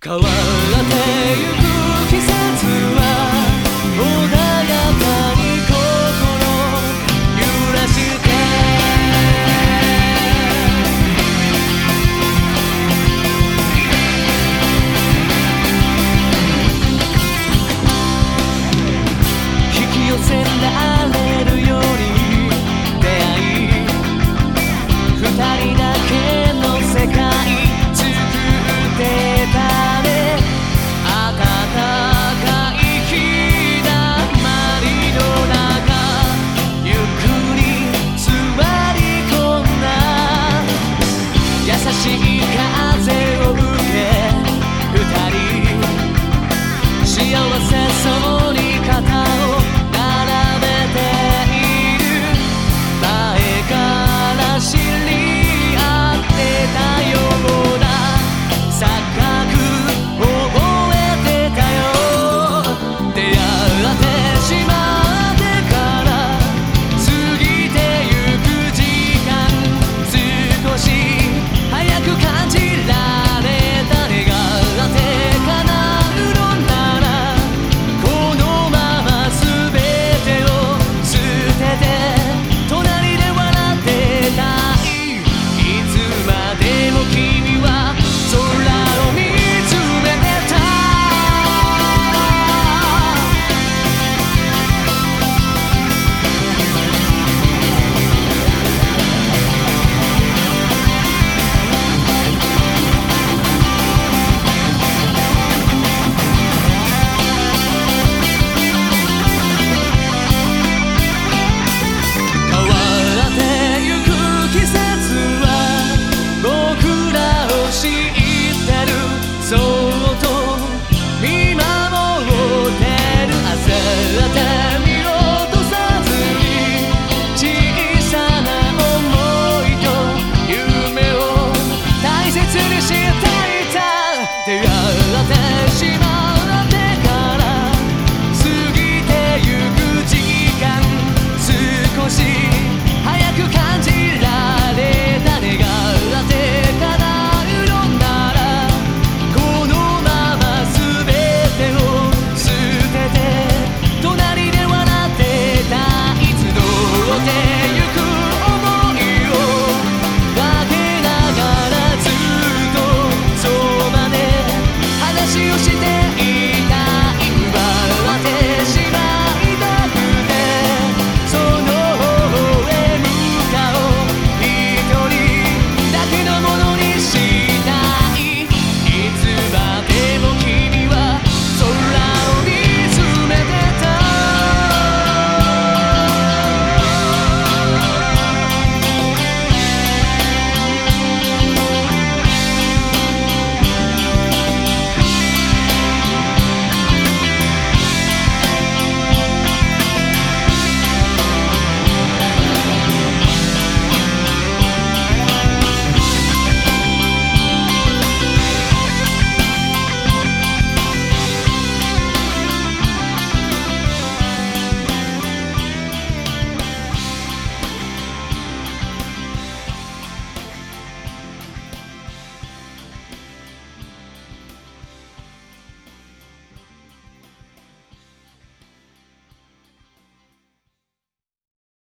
変わってゆく